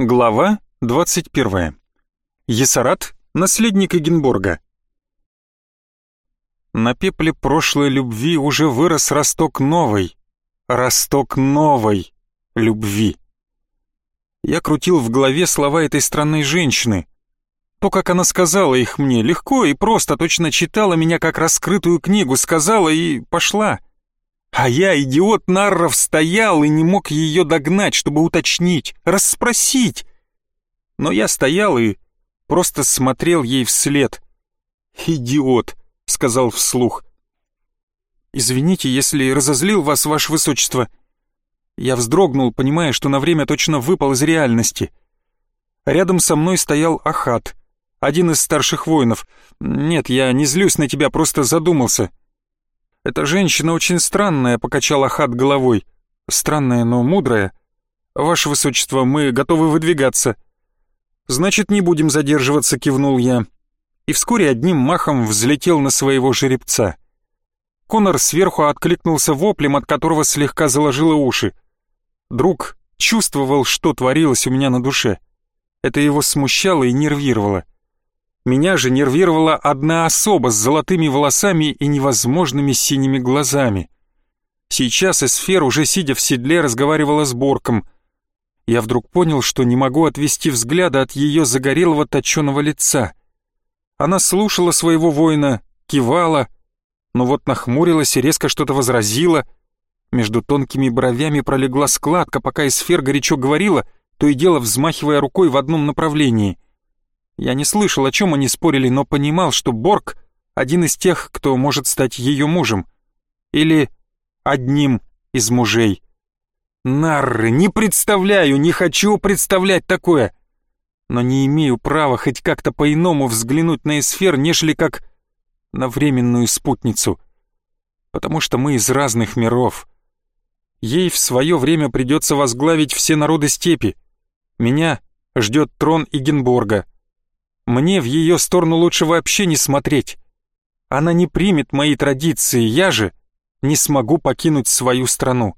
Глава 21. Есарат, наследник Эгенборга. На пепле прошлой любви уже вырос росток новой, росток новой любви. Я крутил в голове слова этой странной женщины. То, как она сказала их мне, легко и просто, точно читала меня как раскрытую книгу, сказала и пошла. А я, идиот Нарров, стоял и не мог ее догнать, чтобы уточнить, расспросить. Но я стоял и просто смотрел ей вслед. «Идиот», — сказал вслух. «Извините, если разозлил вас, ваше высочество». Я вздрогнул, понимая, что на время точно выпал из реальности. Рядом со мной стоял Ахат, один из старших воинов. «Нет, я не злюсь на тебя, просто задумался». «Эта женщина очень странная», — покачал Ахат головой. «Странная, но мудрая. Ваше Высочество, мы готовы выдвигаться». «Значит, не будем задерживаться», — кивнул я. И вскоре одним махом взлетел на своего жеребца. Конор сверху откликнулся воплем, от которого слегка заложило уши. Друг чувствовал, что творилось у меня на душе. Это его смущало и нервировало. Меня же нервировала одна особа с золотыми волосами и невозможными синими глазами. Сейчас Эсфер, уже сидя в седле, разговаривала с Борком. Я вдруг понял, что не могу отвести взгляда от ее загорелого точеного лица. Она слушала своего воина, кивала, но вот нахмурилась и резко что-то возразила. Между тонкими бровями пролегла складка, пока Эсфер горячо говорила, то и дело взмахивая рукой в одном направлении — я не слышал, о чем они спорили, но понимал, что Борг — один из тех, кто может стать ее мужем. Или одним из мужей. Нарры, не представляю, не хочу представлять такое. Но не имею права хоть как-то по-иному взглянуть на Эсфер, нежели как на временную спутницу. Потому что мы из разных миров. Ей в свое время придется возглавить все народы степи. Меня ждет трон Игенборга — мне в ее сторону лучше вообще не смотреть. Она не примет мои традиции, я же не смогу покинуть свою страну.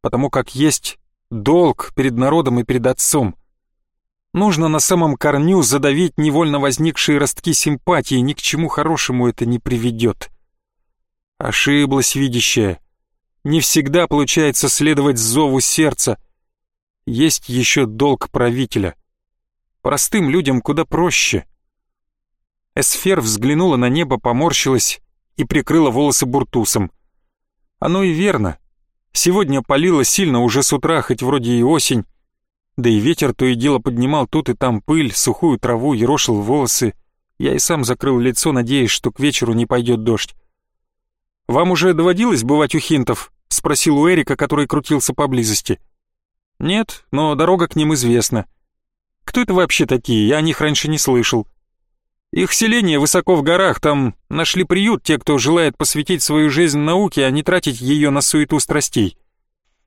Потому как есть долг перед народом и перед отцом. Нужно на самом корню задавить невольно возникшие ростки симпатии, ни к чему хорошему это не приведет. Ошиблась видящая. Не всегда получается следовать зову сердца. Есть еще долг правителя — Простым людям куда проще. Эсфер взглянула на небо, поморщилась и прикрыла волосы буртусом. Оно и верно. Сегодня палило сильно уже с утра, хоть вроде и осень. Да и ветер то и дело поднимал тут и там пыль, сухую траву, ерошил волосы. Я и сам закрыл лицо, надеясь, что к вечеру не пойдет дождь. «Вам уже доводилось бывать у хинтов?» — спросил у Эрика, который крутился поблизости. «Нет, но дорога к ним известна. Кто это вообще такие? Я о них раньше не слышал. Их селение высоко в горах, там нашли приют те, кто желает посвятить свою жизнь науке, а не тратить ее на суету страстей.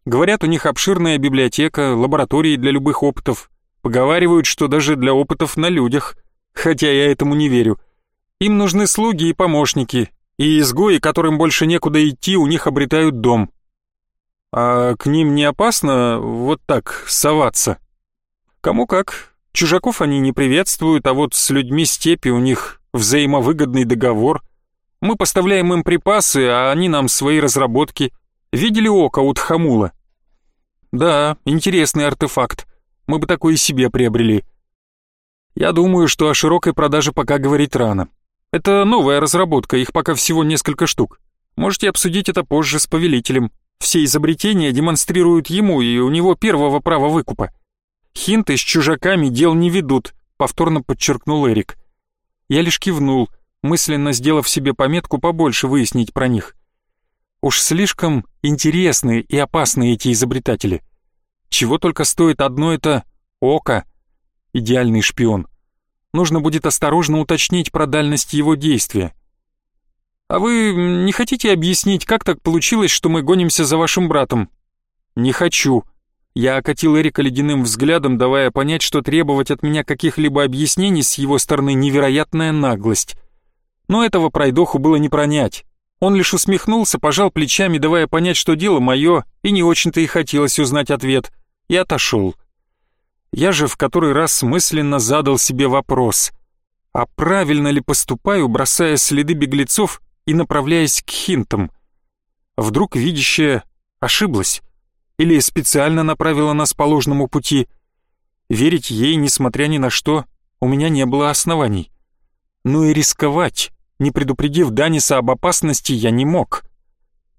Говорят, у них обширная библиотека, лаборатории для любых опытов. Поговаривают, что даже для опытов на людях. Хотя я этому не верю. Им нужны слуги и помощники, и изгои, которым больше некуда идти, у них обретают дом. А к ним не опасно вот так соваться? Кому как, Чужаков они не приветствуют, а вот с людьми степи у них взаимовыгодный договор. Мы поставляем им припасы, а они нам свои разработки. Видели око у Тхамула? Да, интересный артефакт. Мы бы такой и себе приобрели. Я думаю, что о широкой продаже пока говорить рано. Это новая разработка, их пока всего несколько штук. Можете обсудить это позже с повелителем. Все изобретения демонстрируют ему, и у него первого права выкупа. Хинты с чужаками дел не ведут», — повторно подчеркнул Эрик. Я лишь кивнул, мысленно сделав себе пометку побольше выяснить про них. Уж слишком интересные и опасные эти изобретатели. Чего только стоит одно это око, идеальный шпион. Нужно будет осторожно уточнить про дальность его действия. «А вы не хотите объяснить, как так получилось, что мы гонимся за вашим братом?» «Не хочу», я окатил Эрика ледяным взглядом, давая понять, что требовать от меня каких-либо объяснений с его стороны невероятная наглость. Но этого пройдоху было не пронять. Он лишь усмехнулся, пожал плечами, давая понять, что дело мое, и не очень-то и хотелось узнать ответ, и отошел. Я же в который раз мысленно задал себе вопрос, а правильно ли поступаю, бросая следы беглецов и направляясь к хинтам? Вдруг видящая ошиблась или специально направила нас по ложному пути? Верить ей, несмотря ни на что, у меня не было оснований. Ну и рисковать, не предупредив Даниса об опасности, я не мог.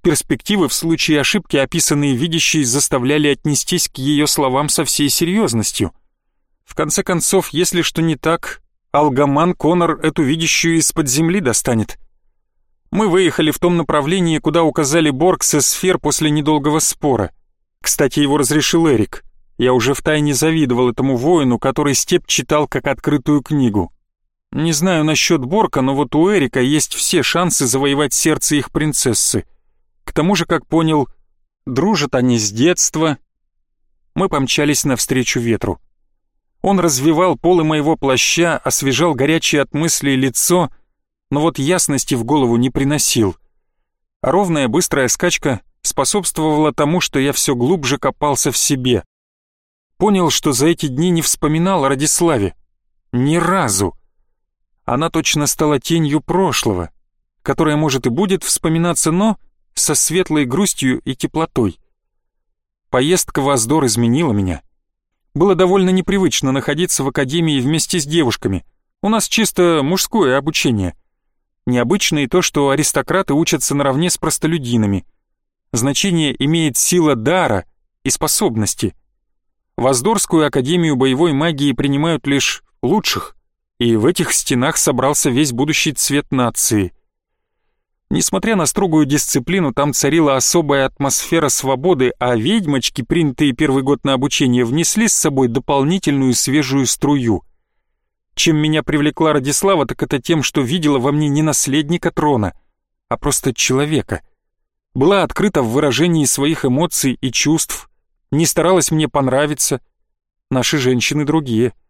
Перспективы в случае ошибки, описанные видящей, заставляли отнестись к ее словам со всей серьезностью. В конце концов, если что не так, Алгаман Конор эту видящую из-под земли достанет. Мы выехали в том направлении, куда указали Боргс и Сфер после недолгого спора. Кстати, его разрешил Эрик. Я уже втайне завидовал этому воину, который степ читал как открытую книгу. Не знаю насчет Борка, но вот у Эрика есть все шансы завоевать сердце их принцессы. К тому же, как понял, дружат они с детства. Мы помчались навстречу ветру. Он развивал полы моего плаща, освежал горячее от мыслей лицо, но вот ясности в голову не приносил. А ровная быстрая скачка способствовала тому, что я все глубже копался в себе. Понял, что за эти дни не вспоминал о Радиславе. Ни разу. Она точно стала тенью прошлого, которая, может, и будет вспоминаться, но со светлой грустью и теплотой. Поездка в Аздор изменила меня. Было довольно непривычно находиться в академии вместе с девушками. У нас чисто мужское обучение. Необычно и то, что аристократы учатся наравне с простолюдинами. Значение имеет сила дара и способности. В Аздорскую академию боевой магии принимают лишь лучших, и в этих стенах собрался весь будущий цвет нации — Несмотря на строгую дисциплину, там царила особая атмосфера свободы, а ведьмочки, принятые первый год на обучение, внесли с собой дополнительную свежую струю. Чем меня привлекла Радислава, так это тем, что видела во мне не наследника трона, а просто человека. Была открыта в выражении своих эмоций и чувств, не старалась мне понравиться. Наши женщины другие —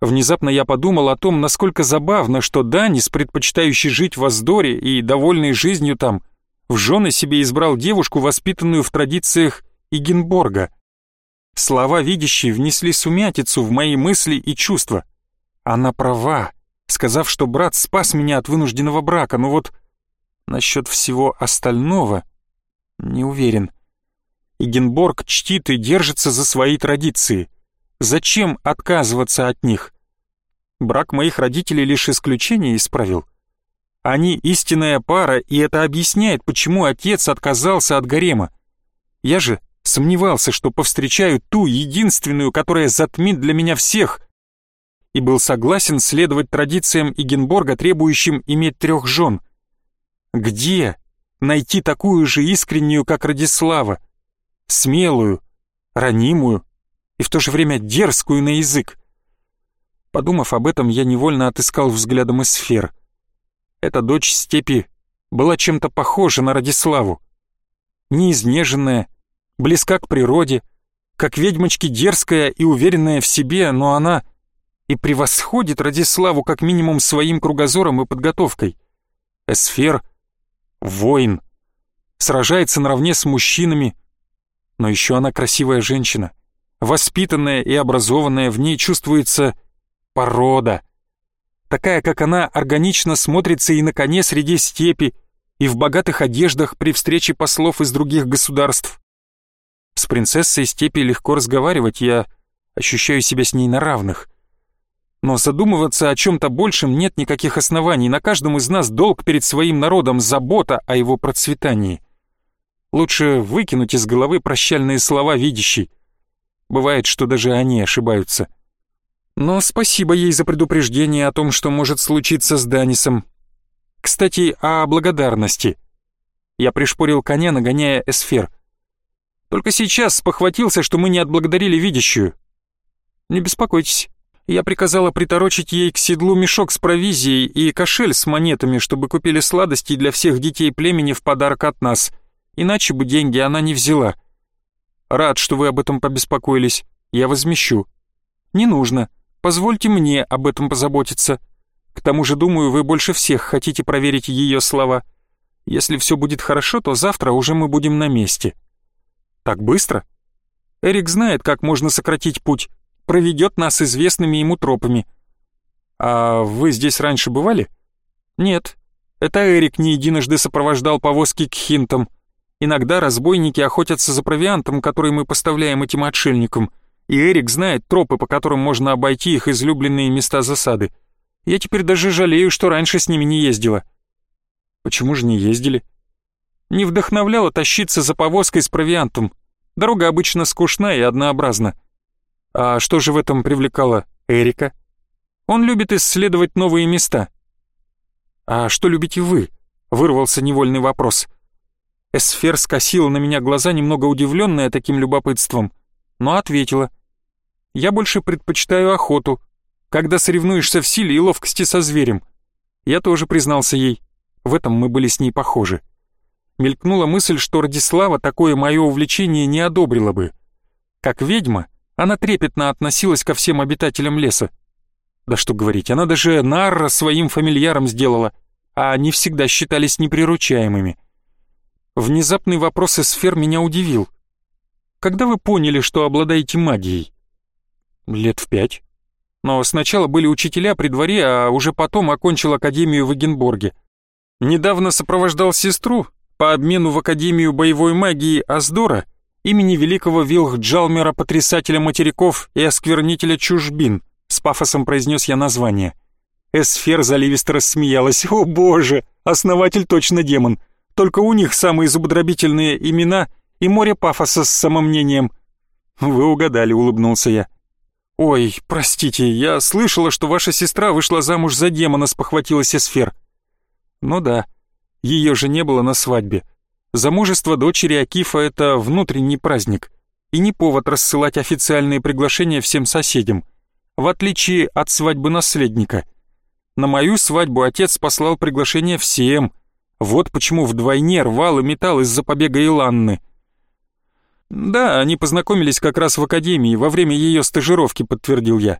Внезапно я подумал о том, насколько забавно, что Данис, предпочитающий жить в Аздоре и довольный жизнью там, в жены себе избрал девушку, воспитанную в традициях Игенборга. Слова видящие внесли сумятицу в мои мысли и чувства. Она права, сказав, что брат спас меня от вынужденного брака, но вот насчет всего остального не уверен. Игенборг чтит и держится за свои традиции — Зачем отказываться от них? Брак моих родителей лишь исключение исправил. Они истинная пара, и это объясняет, почему отец отказался от гарема. Я же сомневался, что повстречаю ту единственную, которая затмит для меня всех, и был согласен следовать традициям Игенборга, требующим иметь трех жен. Где найти такую же искреннюю, как Радислава, смелую, ранимую, и в то же время дерзкую на язык. Подумав об этом, я невольно отыскал взглядом и сфер. Эта дочь степи была чем-то похожа на Радиславу. Неизнеженная, близка к природе, как ведьмочки дерзкая и уверенная в себе, но она и превосходит Радиславу как минимум своим кругозором и подготовкой. Эсфер — воин, сражается наравне с мужчинами, но еще она красивая женщина воспитанная и образованная, в ней чувствуется порода. Такая, как она, органично смотрится и на коне среди степи, и в богатых одеждах при встрече послов из других государств. С принцессой степи легко разговаривать, я ощущаю себя с ней на равных. Но задумываться о чем-то большем нет никаких оснований, на каждом из нас долг перед своим народом, забота о его процветании. Лучше выкинуть из головы прощальные слова видящей, Бывает, что даже они ошибаются. Но спасибо ей за предупреждение о том, что может случиться с Данисом. Кстати, о благодарности. Я пришпорил коня, нагоняя эсфер. Только сейчас спохватился, что мы не отблагодарили видящую. Не беспокойтесь. Я приказала приторочить ей к седлу мешок с провизией и кошель с монетами, чтобы купили сладости для всех детей племени в подарок от нас. Иначе бы деньги она не взяла. Рад, что вы об этом побеспокоились. Я возмещу. Не нужно. Позвольте мне об этом позаботиться. К тому же, думаю, вы больше всех хотите проверить ее слова. Если все будет хорошо, то завтра уже мы будем на месте. Так быстро? Эрик знает, как можно сократить путь. Проведет нас известными ему тропами. А вы здесь раньше бывали? Нет. Это Эрик не единожды сопровождал повозки к хинтам. Иногда разбойники охотятся за провиантом, который мы поставляем этим отшельникам, и Эрик знает тропы, по которым можно обойти их излюбленные места засады. Я теперь даже жалею, что раньше с ними не ездила. Почему же не ездили? Не вдохновляло тащиться за повозкой с провиантом. Дорога обычно скучна и однообразна. А что же в этом привлекало Эрика? Он любит исследовать новые места. А что любите вы? Вырвался невольный вопрос. Эсфер скосила на меня глаза, немного удивленная таким любопытством, но ответила. «Я больше предпочитаю охоту, когда соревнуешься в силе и ловкости со зверем». Я тоже признался ей. В этом мы были с ней похожи. Мелькнула мысль, что Радислава такое мое увлечение не одобрила бы. Как ведьма, она трепетно относилась ко всем обитателям леса. Да что говорить, она даже Нарра своим фамильяром сделала, а они всегда считались неприручаемыми. Внезапный вопрос из сфер меня удивил. Когда вы поняли, что обладаете магией? Лет в пять. Но сначала были учителя при дворе, а уже потом окончил академию в Эгенборге. Недавно сопровождал сестру по обмену в Академию боевой магии Аздора имени великого Вилх-Джалмера, потрясателя материков и осквернителя чужбин, с пафосом произнес я название. Эсфер заливисто рассмеялась. «О боже, основатель точно демон. Только у них самые зубодробительные имена и море пафоса с самомнением. Вы угадали, улыбнулся я. Ой, простите, я слышала, что ваша сестра вышла замуж за демона, спохватилась Эсфер. Ну да, ее же не было на свадьбе. Замужество дочери Акифа — это внутренний праздник и не повод рассылать официальные приглашения всем соседям, в отличие от свадьбы наследника. На мою свадьбу отец послал приглашение всем — вот почему вдвойне рвал и металл из-за побега Иланны. «Да, они познакомились как раз в академии, во время ее стажировки», — подтвердил я.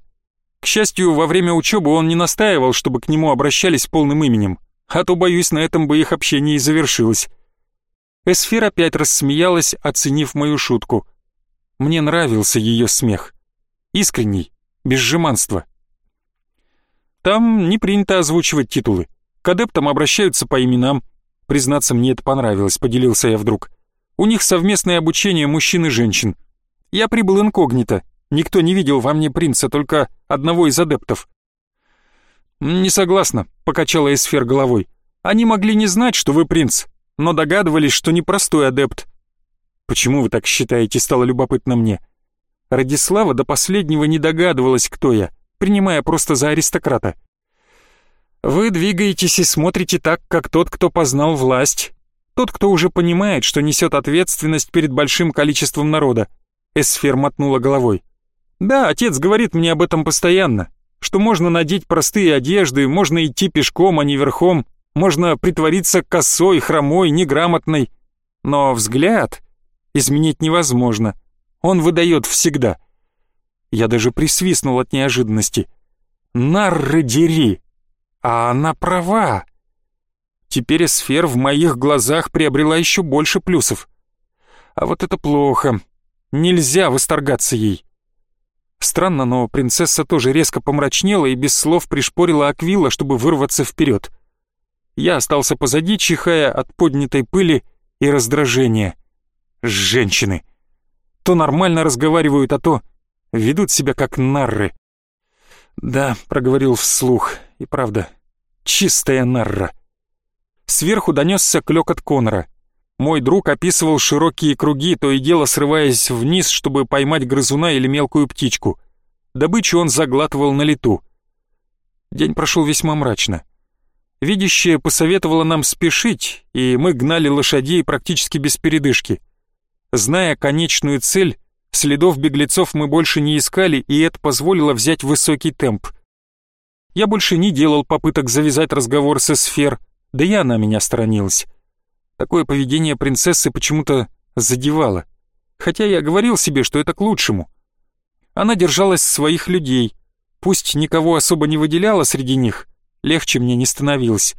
К счастью, во время учебы он не настаивал, чтобы к нему обращались полным именем, а то, боюсь, на этом бы их общение и завершилось. Эсфир опять рассмеялась, оценив мою шутку. Мне нравился ее смех. Искренний, без жеманства. Там не принято озвучивать титулы. К адептам обращаются по именам. Признаться, мне это понравилось, поделился я вдруг. У них совместное обучение мужчин и женщин. Я прибыл инкогнито. Никто не видел во мне принца, только одного из адептов. «Не согласна», — покачала Эсфер головой. «Они могли не знать, что вы принц, но догадывались, что непростой адепт». «Почему вы так считаете?» — стало любопытно мне. Радислава до последнего не догадывалась, кто я, принимая просто за аристократа. Вы двигаетесь и смотрите так, как тот, кто познал власть. Тот, кто уже понимает, что несет ответственность перед большим количеством народа. Эсфер мотнула головой. Да, отец говорит мне об этом постоянно. Что можно надеть простые одежды, можно идти пешком, а не верхом, можно притвориться косой, хромой, неграмотной. Но взгляд изменить невозможно. Он выдает всегда. Я даже присвистнул от неожиданности. Нарры дери! А она права. Теперь сфер в моих глазах приобрела еще больше плюсов. А вот это плохо. Нельзя восторгаться ей. Странно, но принцесса тоже резко помрачнела и без слов пришпорила Аквила, чтобы вырваться вперед. Я остался позади, чихая от поднятой пыли и раздражения. Женщины. То нормально разговаривают, а то ведут себя как нарры. «Да», — проговорил вслух, — «и правда, чистая нарра». Сверху донесся клёкот Конора. Мой друг описывал широкие круги, то и дело срываясь вниз, чтобы поймать грызуна или мелкую птичку. Добычу он заглатывал на лету. День прошел весьма мрачно. Видящая посоветовала нам спешить, и мы гнали лошадей практически без передышки. Зная конечную цель, Следов беглецов мы больше не искали, и это позволило взять высокий темп. Я больше не делал попыток завязать разговор со сфер, да и она меня сторонилась. Такое поведение принцессы почему-то задевало, хотя я говорил себе, что это к лучшему. Она держалась своих людей, пусть никого особо не выделяла среди них, легче мне не становилось.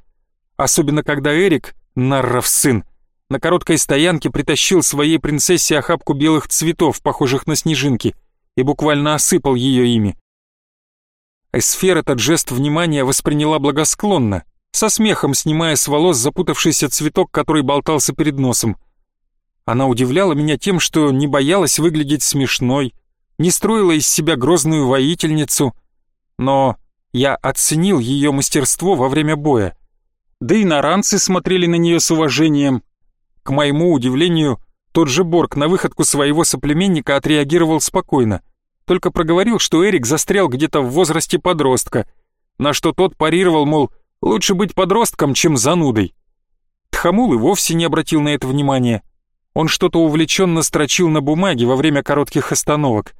Особенно когда Эрик, Нарров сын, на короткой стоянке притащил своей принцессе охапку белых цветов, похожих на снежинки, и буквально осыпал ее ими. Эсфер этот жест внимания восприняла благосклонно, со смехом снимая с волос запутавшийся цветок, который болтался перед носом. Она удивляла меня тем, что не боялась выглядеть смешной, не строила из себя грозную воительницу, но я оценил ее мастерство во время боя. Да и наранцы смотрели на нее с уважением. К моему удивлению, тот же Борг на выходку своего соплеменника отреагировал спокойно, только проговорил, что Эрик застрял где-то в возрасте подростка, на что тот парировал, мол, лучше быть подростком, чем занудой. Тхамул и вовсе не обратил на это внимания. Он что-то увлеченно строчил на бумаге во время коротких остановок.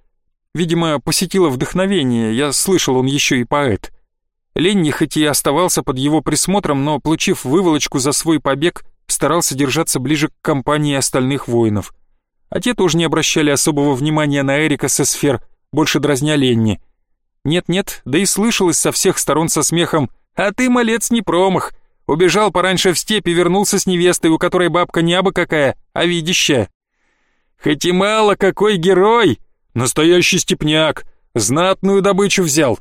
Видимо, посетило вдохновение, я слышал, он еще и поэт. Ленни хоть и оставался под его присмотром, но, получив выволочку за свой побег, старался держаться ближе к компании остальных воинов. А те тоже не обращали особого внимания на Эрика со сфер, больше дразня Ленни. Нет-нет, да и слышалось со всех сторон со смехом «А ты, малец, не промах! Убежал пораньше в степь и вернулся с невестой, у которой бабка не абы какая, а видящая. Хоть и мало какой герой, настоящий степняк, знатную добычу взял.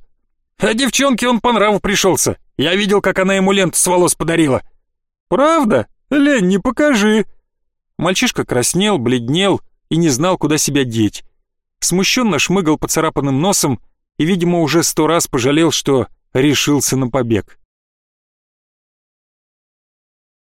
А девчонке он по нраву пришелся, я видел, как она ему ленту с волос подарила. Правда? Лень, не покажи!» Мальчишка краснел, бледнел и не знал, куда себя деть. Смущенно шмыгал поцарапанным носом и, видимо, уже сто раз пожалел, что решился на побег.